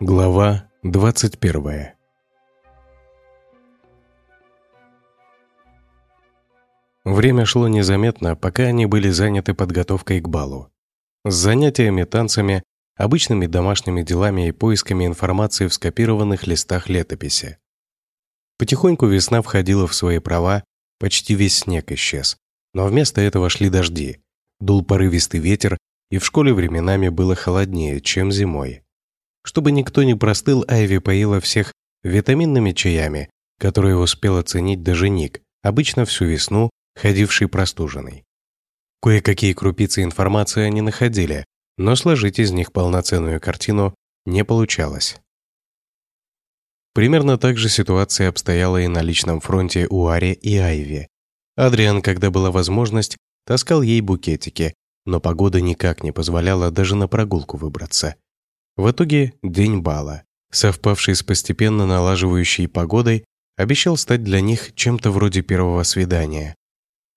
Глава 21 Время шло незаметно, пока они были заняты подготовкой к балу. С занятиями танцами, обычными домашними делами и поисками информации в скопированных листах летописи. Потихоньку весна входила в свои права, почти весь снег исчез. Но вместо этого шли дожди. Дул порывистый ветер, и в школе временами было холоднее, чем зимой. Чтобы никто не простыл, Айви поила всех витаминными чаями, которые успел оценить даже Ник, обычно всю весну ходивший простуженный. Кое-какие крупицы информации они находили, но сложить из них полноценную картину не получалось. Примерно так же ситуация обстояла и на личном фронте у Ари и Айви. Адриан, когда была возможность, таскал ей букетики, но погода никак не позволяла даже на прогулку выбраться. В итоге день бала, совпавший с постепенно налаживающей погодой, обещал стать для них чем-то вроде первого свидания.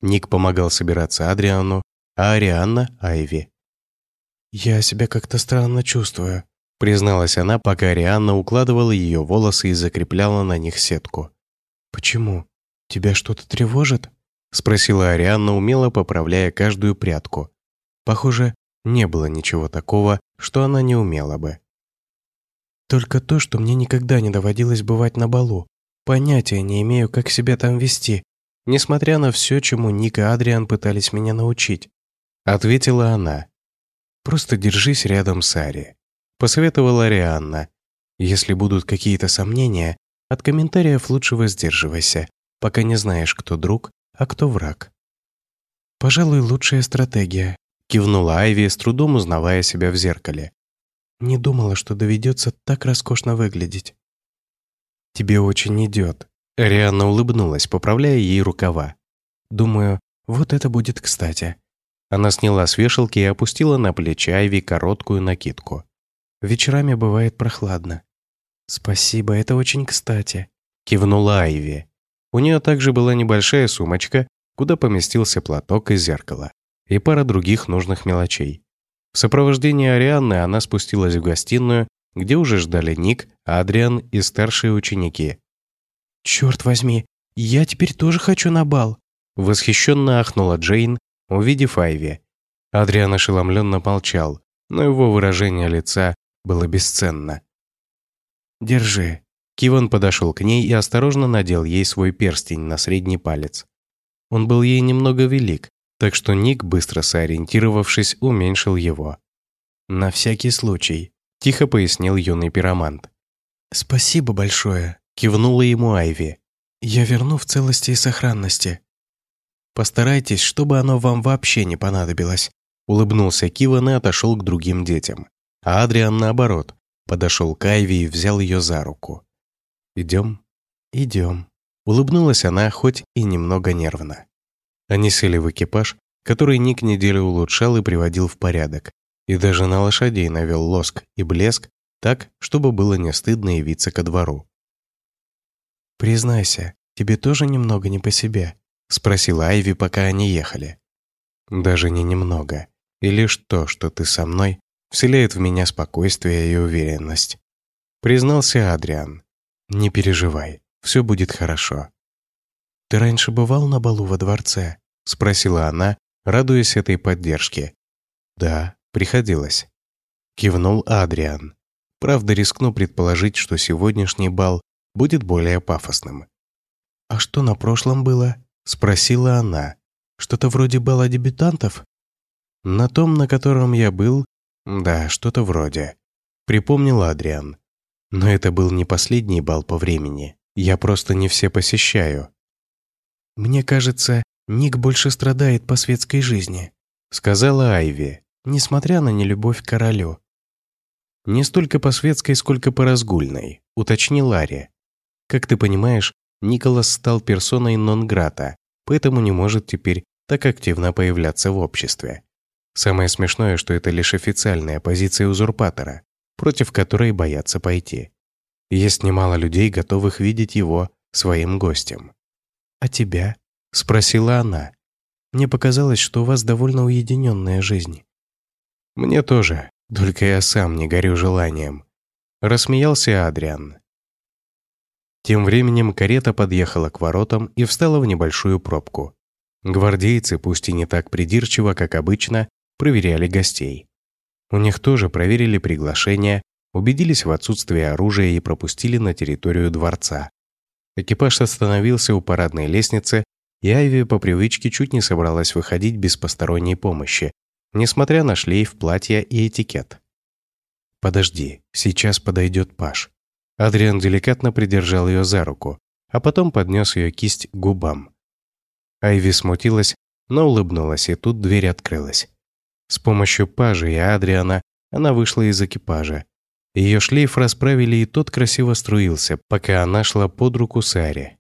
Ник помогал собираться Адриану, а Арианна — Айви. «Я себя как-то странно чувствую», — призналась она, пока Арианна укладывала ее волосы и закрепляла на них сетку. «Почему? Тебя что-то тревожит?» — спросила Арианна, умело поправляя каждую прядку. Похоже, не было ничего такого, что она не умела бы. «Только то, что мне никогда не доводилось бывать на балу. Понятия не имею, как себя там вести, несмотря на все, чему Ник и Адриан пытались меня научить», — ответила она. «Просто держись рядом с Ари», — посоветовала Арианна. «Если будут какие-то сомнения, от комментариев лучше воздерживайся, пока не знаешь, кто друг, а кто враг». «Пожалуй, лучшая стратегия», — кивнула Айви, с трудом узнавая себя в зеркале. «Не думала, что доведется так роскошно выглядеть». «Тебе очень идет», Рианна улыбнулась, поправляя ей рукава. «Думаю, вот это будет кстати». Она сняла с вешалки и опустила на плечи Айви короткую накидку. «Вечерами бывает прохладно». «Спасибо, это очень кстати», — кивнула Айви. У нее также была небольшая сумочка, куда поместился платок и зеркало, и пара других нужных мелочей. В сопровождении Арианны она спустилась в гостиную, где уже ждали Ник, Адриан и старшие ученики. «Черт возьми, я теперь тоже хочу на бал!» Восхищенно ахнула Джейн, увидев Айви. Адриан ошеломленно молчал, но его выражение лица было бесценно. «Держи». Киван подошел к ней и осторожно надел ей свой перстень на средний палец. Он был ей немного велик, так что Ник, быстро сориентировавшись, уменьшил его. «На всякий случай», – тихо пояснил юный пиромант. «Спасибо большое», Кивнула ему Айви. «Я верну в целости и сохранности». «Постарайтесь, чтобы оно вам вообще не понадобилось», улыбнулся Киван и отошел к другим детям. А Адриан, наоборот, подошел к Айви и взял ее за руку. «Идем?» «Идем», улыбнулась она, хоть и немного нервно. Они сели в экипаж, который Ник неделю улучшал и приводил в порядок, и даже на лошадей навел лоск и блеск так, чтобы было не стыдно явиться ко двору. «Признайся, тебе тоже немного не по себе?» — спросила Айви, пока они ехали. «Даже не немного. И лишь то, что ты со мной, вселяет в меня спокойствие и уверенность». Признался Адриан. «Не переживай, все будет хорошо». «Ты раньше бывал на балу во дворце?» — спросила она, радуясь этой поддержке. «Да, приходилось». Кивнул Адриан. Правда, рискну предположить, что сегодняшний бал будет более пафосным. «А что на прошлом было?» — спросила она. «Что-то вроде бала дебютантов?» «На том, на котором я был, да, что-то вроде», — припомнил Адриан. «Но это был не последний бал по времени. Я просто не все посещаю». «Мне кажется, Ник больше страдает по светской жизни», — сказала Айви, несмотря на нелюбовь к королю. «Не столько по светской, сколько по разгульной», — уточнил Ари. Как ты понимаешь, Николас стал персоной нон-грата, поэтому не может теперь так активно появляться в обществе. Самое смешное, что это лишь официальная позиция узурпатора, против которой боятся пойти. Есть немало людей, готовых видеть его своим гостем. «А тебя?» – спросила она. Мне показалось, что у вас довольно уединенная жизнь». «Мне тоже, только я сам не горю желанием», — рассмеялся Адриан. Тем временем карета подъехала к воротам и встала в небольшую пробку. Гвардейцы, пусть и не так придирчиво, как обычно, проверяли гостей. У них тоже проверили приглашение, убедились в отсутствии оружия и пропустили на территорию дворца. Экипаж остановился у парадной лестницы, и Айви по привычке чуть не собралась выходить без посторонней помощи, несмотря на шлейф платья и этикет. «Подожди, сейчас подойдет Паш». Адриан деликатно придержал ее за руку, а потом поднес ее кисть к губам. Айви смутилась, но улыбнулась, и тут дверь открылась. С помощью Пажа и Адриана она вышла из экипажа. Ее шлейф расправили, и тот красиво струился, пока она шла под руку Саре.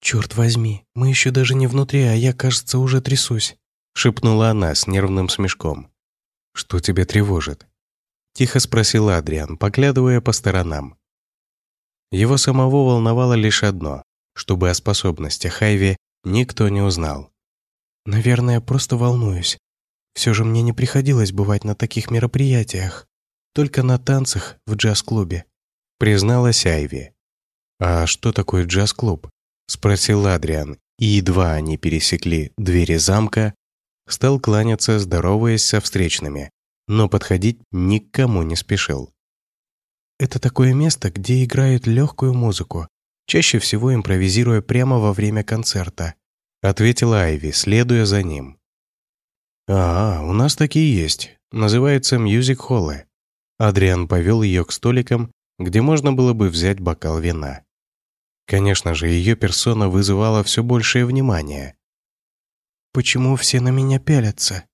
«Черт возьми, мы еще даже не внутри, а я, кажется, уже трясусь», шепнула она с нервным смешком. «Что тебя тревожит?» Тихо спросил Адриан, поглядывая по сторонам. Его самого волновало лишь одно, чтобы о способностях Хайви никто не узнал. «Наверное, просто волнуюсь. Все же мне не приходилось бывать на таких мероприятиях. Только на танцах в джаз-клубе», призналась Айви. «А что такое джаз-клуб?» спросил Адриан, и едва они пересекли двери замка, стал кланяться, здороваясь со встречными, но подходить никому не спешил. Это такое место, где играют легкую музыку, чаще всего импровизируя прямо во время концерта», ответила Айви, следуя за ним. «А, у нас такие есть. Называется мьюзик-холлы». Адриан повел ее к столикам, где можно было бы взять бокал вина. Конечно же, ее персона вызывала все большее внимание. «Почему все на меня пялятся?»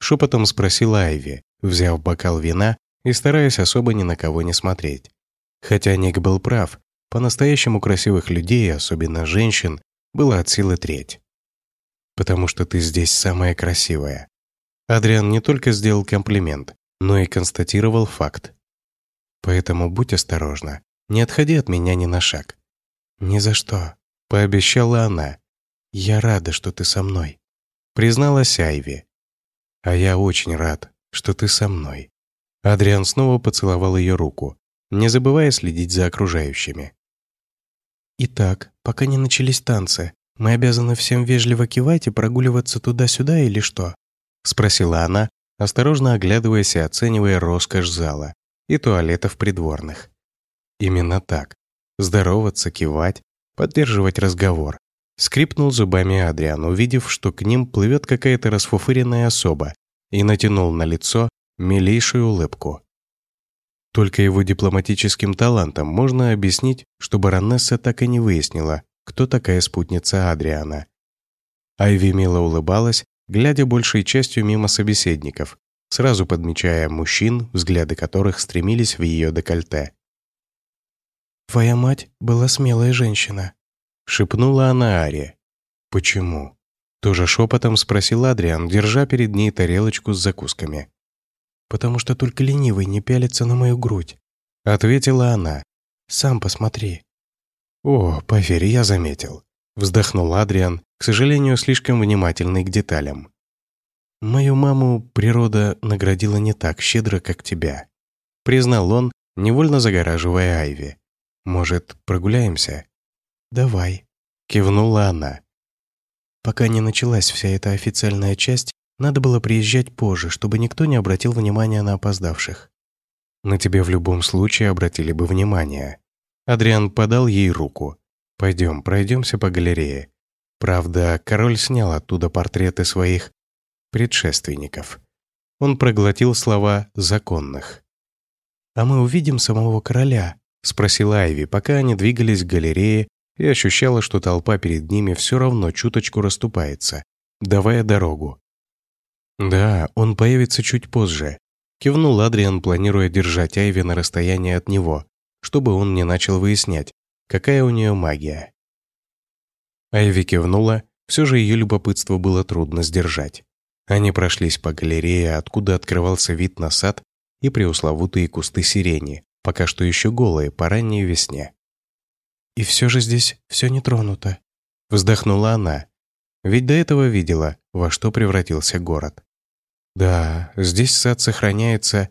Шепотом спросила Айви, взяв бокал вина и стараясь особо ни на кого не смотреть. Хотя Ник был прав, по-настоящему красивых людей, особенно женщин, было от силы треть. «Потому что ты здесь самая красивая». Адриан не только сделал комплимент, но и констатировал факт. «Поэтому будь осторожна, не отходи от меня ни на шаг». «Ни за что», — пообещала она. «Я рада, что ты со мной», — призналась Айви. «А я очень рад, что ты со мной». Адриан снова поцеловал ее руку, не забывая следить за окружающими. «Итак, пока не начались танцы, мы обязаны всем вежливо кивать и прогуливаться туда-сюда или что?» — спросила она, осторожно оглядываясь и оценивая роскошь зала и туалетов придворных. Именно так. Здороваться, кивать, поддерживать разговор. Скрипнул зубами Адриан, увидев, что к ним плывет какая-то расфуфыренная особа, и натянул на лицо милейшую улыбку. Только его дипломатическим талантом можно объяснить, что баронесса так и не выяснила, кто такая спутница Адриана. Айви мило улыбалась, глядя большей частью мимо собеседников, сразу подмечая мужчин, взгляды которых стремились в ее декольте. «Твоя мать была смелая женщина», — шепнула она Аре. «Почему?» — тоже шепотом спросил Адриан, держа перед ней тарелочку с закусками потому что только ленивый не пялится на мою грудь», — ответила она. «Сам посмотри». «О, поверь, я заметил», — вздохнул Адриан, к сожалению, слишком внимательный к деталям. «Мою маму природа наградила не так щедро, как тебя», — признал он, невольно загораживая Айви. «Может, прогуляемся?» «Давай», — кивнула она. Пока не началась вся эта официальная часть, надо было приезжать позже, чтобы никто не обратил внимания на опоздавших. На тебе в любом случае обратили бы внимание. Адриан подал ей руку. Пойдем, пройдемся по галерее. Правда, король снял оттуда портреты своих предшественников. Он проглотил слова законных. «А мы увидим самого короля?» — спросила Айви, пока они двигались к галерее и ощущала, что толпа перед ними все равно чуточку расступается, давая дорогу. «Да, он появится чуть позже», — кивнул Адриан, планируя держать Айви на расстоянии от него, чтобы он не начал выяснять, какая у нее магия. Айви кивнула, все же ее любопытство было трудно сдержать. Они прошлись по галерее, откуда открывался вид на сад и преусловутые кусты сирени, пока что еще голые по ранней весне. «И все же здесь все не тронуто», — вздохнула она. ведь до этого видела, во что превратился город. Да, здесь сад сохраняется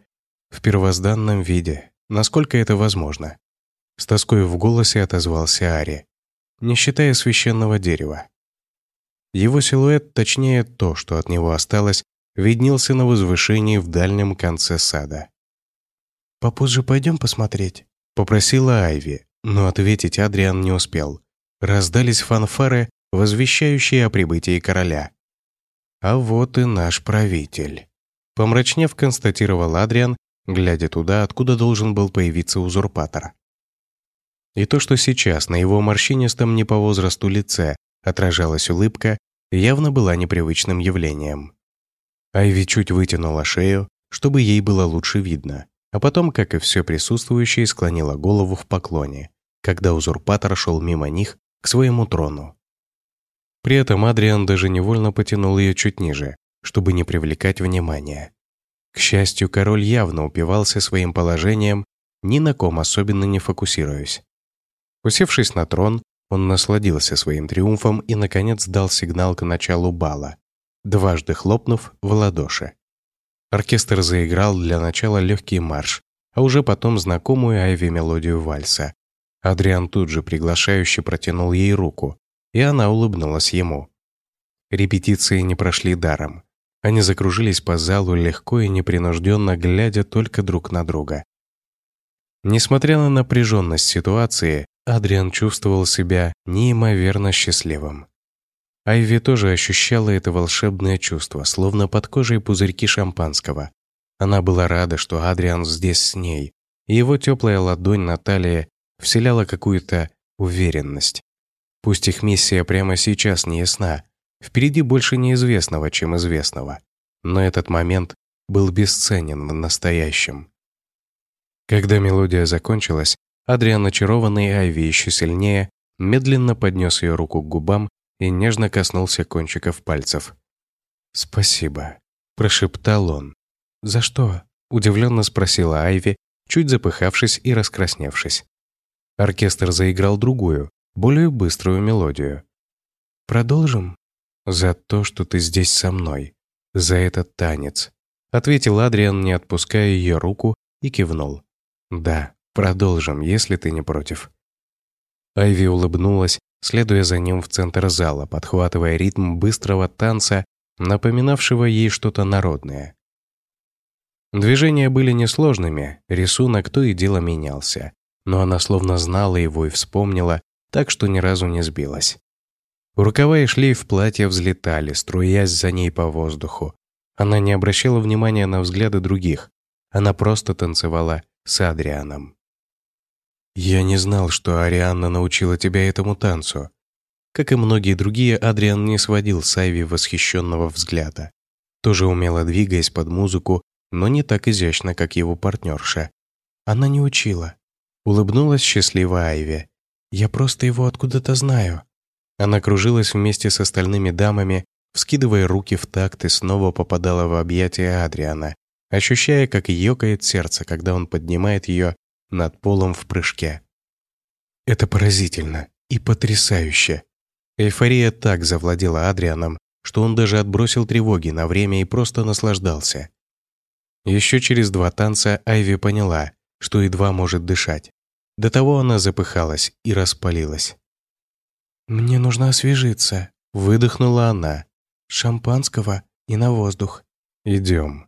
в первозданном виде, насколько это возможно. С тоской в голосе отозвался Ари, не считая священного дерева. Его силуэт, точнее то, что от него осталось, виднелся на возвышении в дальнем конце сада. «Попозже пойдем посмотреть?» — попросила Айви, но ответить Адриан не успел. Раздались фанфары, возвещающие о прибытии короля. «А вот и наш правитель», — помрачнев констатировал Адриан, глядя туда, откуда должен был появиться узурпатор. И то, что сейчас на его морщинистом не по возрасту лице отражалась улыбка, явно была непривычным явлением. Айви чуть вытянула шею, чтобы ей было лучше видно, а потом, как и все присутствующие, склонила голову в поклоне, когда узурпатор шел мимо них к своему трону. При этом Адриан даже невольно потянул ее чуть ниже, чтобы не привлекать внимания. К счастью, король явно упивался своим положением, ни на ком особенно не фокусируясь. Усевшись на трон, он насладился своим триумфом и, наконец, дал сигнал к началу бала, дважды хлопнув в ладоши. Оркестр заиграл для начала легкий марш, а уже потом знакомую Айви мелодию вальса. Адриан тут же приглашающе протянул ей руку, и она улыбнулась ему. Репетиции не прошли даром. Они закружились по залу легко и непринужденно, глядя только друг на друга. Несмотря на напряженность ситуации, Адриан чувствовал себя неимоверно счастливым. Айви тоже ощущала это волшебное чувство, словно под кожей пузырьки шампанского. Она была рада, что Адриан здесь с ней, и его теплая ладонь на талии вселяла какую-то уверенность. Пусть их миссия прямо сейчас не ясна, впереди больше неизвестного, чем известного, но этот момент был бесценен в настоящем. Когда мелодия закончилась, Адриан, очарованный Айви еще сильнее, медленно поднес ее руку к губам и нежно коснулся кончиков пальцев. «Спасибо», — прошептал он. «За что?» — удивленно спросила Айви, чуть запыхавшись и раскрасневшись. Оркестр заиграл другую, более быструю мелодию. «Продолжим?» «За то, что ты здесь со мной. За этот танец», — ответил Адриан, не отпуская ее руку, и кивнул. «Да, продолжим, если ты не против». Айви улыбнулась, следуя за ним в центр зала, подхватывая ритм быстрого танца, напоминавшего ей что-то народное. Движения были несложными, рисунок то и дело менялся, но она словно знала его и вспомнила, так что ни разу не сбилась. Рукава и шлейф платья взлетали, струясь за ней по воздуху. Она не обращала внимания на взгляды других, она просто танцевала с Адрианом. «Я не знал, что Арианна научила тебя этому танцу». Как и многие другие, Адриан не сводил с Айви восхищенного взгляда. Тоже умело двигаясь под музыку, но не так изящно, как его партнерша. Она не учила. Улыбнулась счастливо Айви. «Я просто его откуда-то знаю». Она кружилась вместе с остальными дамами, вскидывая руки в такт и снова попадала в объятия Адриана, ощущая, как ёкает сердце, когда он поднимает ее над полом в прыжке. Это поразительно и потрясающе. Эйфория так завладела Адрианом, что он даже отбросил тревоги на время и просто наслаждался. Еще через два танца Айви поняла, что едва может дышать. До того она запыхалась и распалилась. «Мне нужно освежиться», — выдохнула она. «Шампанского и на воздух». «Идем».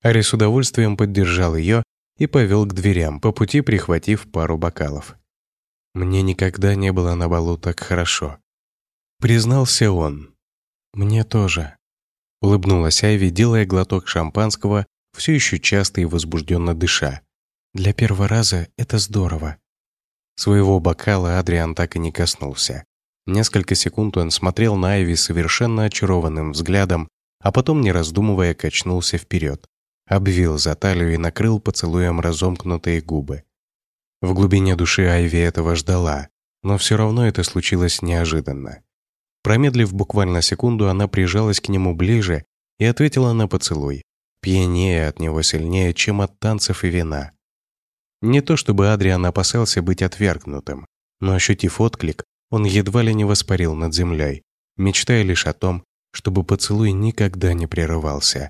Ари с удовольствием поддержал ее и повел к дверям, по пути прихватив пару бокалов. «Мне никогда не было на балу так хорошо», — признался он. «Мне тоже», — улыбнулась Айви, делая глоток шампанского, все еще часто и возбужденно дыша. «Для первого раза это здорово». Своего бокала Адриан так и не коснулся. Несколько секунд он смотрел на Айви совершенно очарованным взглядом, а потом, не раздумывая, качнулся вперед, обвил за талию и накрыл поцелуем разомкнутые губы. В глубине души Айви этого ждала, но все равно это случилось неожиданно. Промедлив буквально секунду, она прижалась к нему ближе и ответила на поцелуй, пьянее от него сильнее, чем от танцев и вина. Не то чтобы Адриан опасался быть отвергнутым, но ощутив отклик, он едва ли не воспарил над землей, мечтая лишь о том, чтобы поцелуй никогда не прерывался.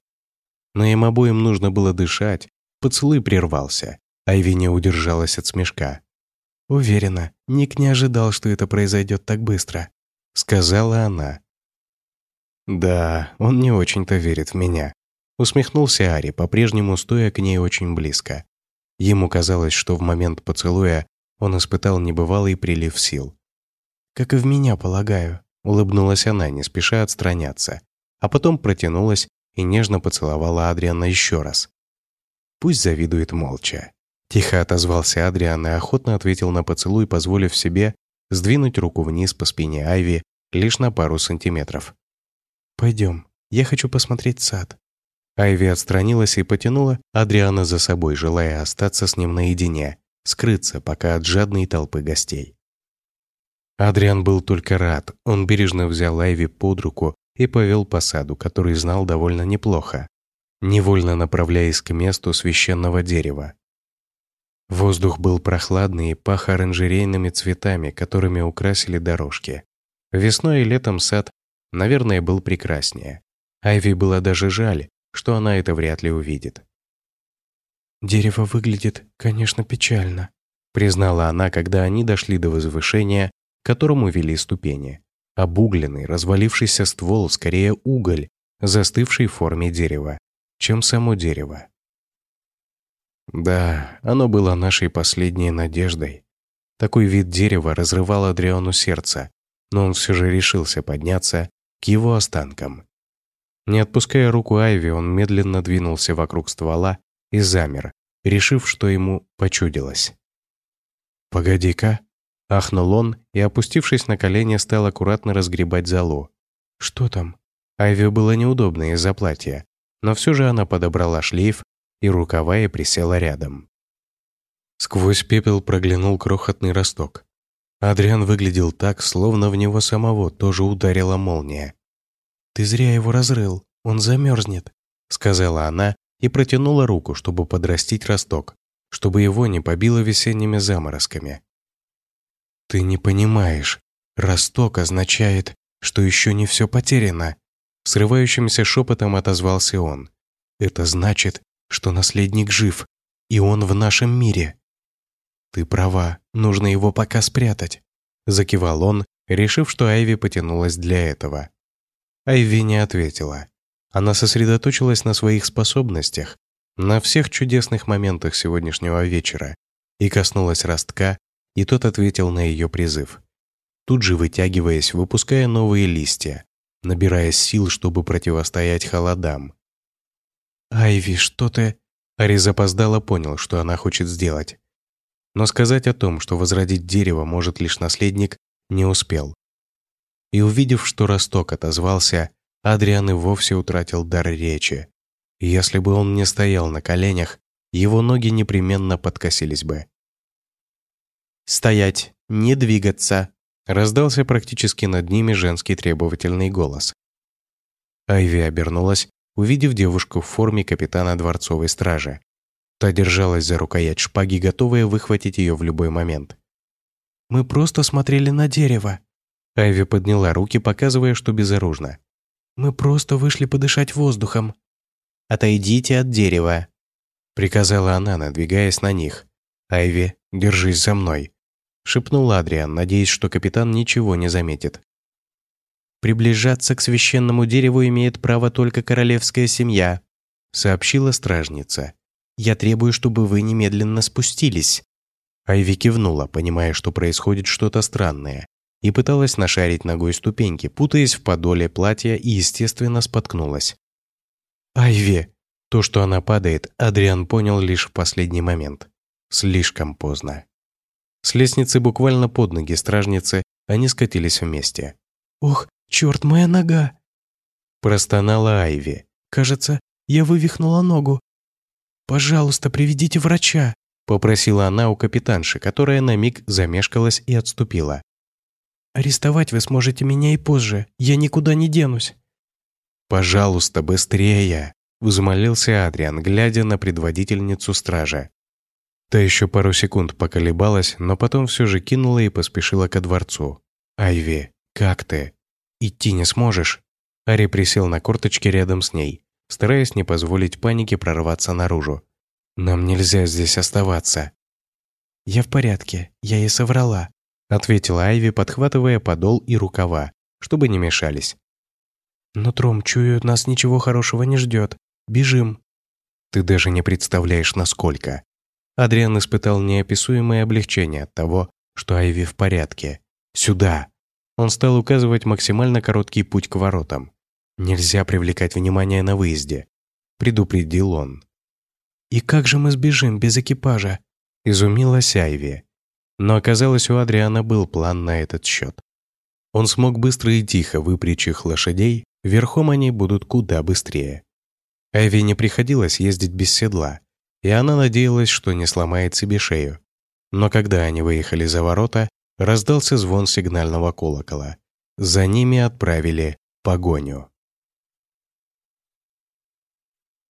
Но им обоим нужно было дышать, поцелуй прервался, Айви не удержалась от смешка. «Уверена, Ник не ожидал, что это произойдет так быстро», — сказала она. «Да, он не очень-то верит в меня», — усмехнулся Ари, по-прежнему стоя к ней очень близко. Ему казалось, что в момент поцелуя он испытал небывалый прилив сил. «Как и в меня, полагаю», — улыбнулась она, не спеша отстраняться, а потом протянулась и нежно поцеловала Адриана еще раз. Пусть завидует молча. Тихо отозвался Адриан и охотно ответил на поцелуй, позволив себе сдвинуть руку вниз по спине Айви лишь на пару сантиметров. «Пойдем, я хочу посмотреть сад». Айви отстранилась и потянула Адриана за собой, желая остаться с ним наедине, скрыться пока от жадной толпы гостей. Адриан был только рад, он бережно взял Айви под руку и повел по саду, который знал довольно неплохо, невольно направляясь к месту священного дерева. Воздух был прохладный и пах оранжерейными цветами, которыми украсили дорожки. Весной и летом сад, наверное, был прекраснее. Айви было даже жаль, что она это вряд ли увидит. «Дерево выглядит, конечно, печально», признала она, когда они дошли до возвышения, которому вели ступени. Обугленный, развалившийся ствол, скорее уголь, застывший в форме дерева, чем само дерево. Да, оно было нашей последней надеждой. Такой вид дерева разрывал Адриану сердце, но он все же решился подняться к его останкам. Не отпуская руку Айви, он медленно двинулся вокруг ствола и замер, решив, что ему почудилось. «Погоди-ка!» — ахнул он и, опустившись на колени, стал аккуратно разгребать залу. «Что там?» Айви было неудобно из-за платья, но все же она подобрала шлейф и рукава и присела рядом. Сквозь пепел проглянул крохотный росток. Адриан выглядел так, словно в него самого тоже ударила молния. «Ты зря его разрыл, он замерзнет», — сказала она и протянула руку, чтобы подрастить росток, чтобы его не побило весенними заморозками. «Ты не понимаешь. Росток означает, что еще не все потеряно», — срывающимся шепотом отозвался он. «Это значит, что наследник жив, и он в нашем мире. Ты права, нужно его пока спрятать, закивал он, решив, что Айви потянулась для этого. Айви не ответила. Она сосредоточилась на своих способностях, на всех чудесных моментах сегодняшнего вечера и коснулась ростка, и тот ответил на ее призыв. Тут же вытягиваясь, выпуская новые листья, набирая сил, чтобы противостоять холодам. «Айви, что ты...» Ари запоздало понял, что она хочет сделать. Но сказать о том, что возродить дерево может лишь наследник, не успел. И увидев, что росток отозвался, Адриан и вовсе утратил дар речи. Если бы он не стоял на коленях, его ноги непременно подкосились бы. «Стоять! Не двигаться!» раздался практически над ними женский требовательный голос. Айви обернулась увидев девушку в форме капитана дворцовой стражи. Та держалась за рукоять шпаги, готовая выхватить ее в любой момент. «Мы просто смотрели на дерево». Айви подняла руки, показывая, что безоружна. «Мы просто вышли подышать воздухом». «Отойдите от дерева», — приказала она, надвигаясь на них. «Айви, держись за мной», — шепнул Адриан, надеясь, что капитан ничего не заметит. Приближаться к священному дереву имеет право только королевская семья», сообщила стражница. «Я требую, чтобы вы немедленно спустились». Айви кивнула, понимая, что происходит что-то странное, и пыталась нашарить ногой ступеньки, путаясь в подоле платья и, естественно, споткнулась. «Айви!» То, что она падает, Адриан понял лишь в последний момент. Слишком поздно. С лестницы буквально под ноги стражницы они скатились вместе. «Ох, «Черт, моя нога!» Простонала Айви. «Кажется, я вывихнула ногу. Пожалуйста, приведите врача!» Попросила она у капитанши, которая на миг замешкалась и отступила. «Арестовать вы сможете меня и позже. Я никуда не денусь». «Пожалуйста, быстрее!» Взмолился Адриан, глядя на предводительницу стража. Та еще пару секунд поколебалась, но потом все же кинула и поспешила ко дворцу. «Айви, как ты?» Идти не сможешь?» Ари присел на корточки рядом с ней, стараясь не позволить панике прорваться наружу. «Нам нельзя здесь оставаться». «Я в порядке, я ей соврала», ответила Айви, подхватывая подол и рукава, чтобы не мешались. «Но Тром, чую, нас ничего хорошего не ждет. Бежим». «Ты даже не представляешь, насколько». Адриан испытал неописуемое облегчение от того, что Айви в порядке. «Сюда!» Он стал указывать максимально короткий путь к воротам. «Нельзя привлекать внимание на выезде», — предупредил он. «И как же мы сбежим без экипажа?» — изумилась Айви. Но оказалось, у Адриана был план на этот счет. Он смог быстро и тихо выпрячь их лошадей, верхом они будут куда быстрее. Айви не приходилось ездить без седла, и она надеялась, что не сломает себе шею. Но когда они выехали за ворота, раздался звон сигнального колокола. За ними отправили погоню.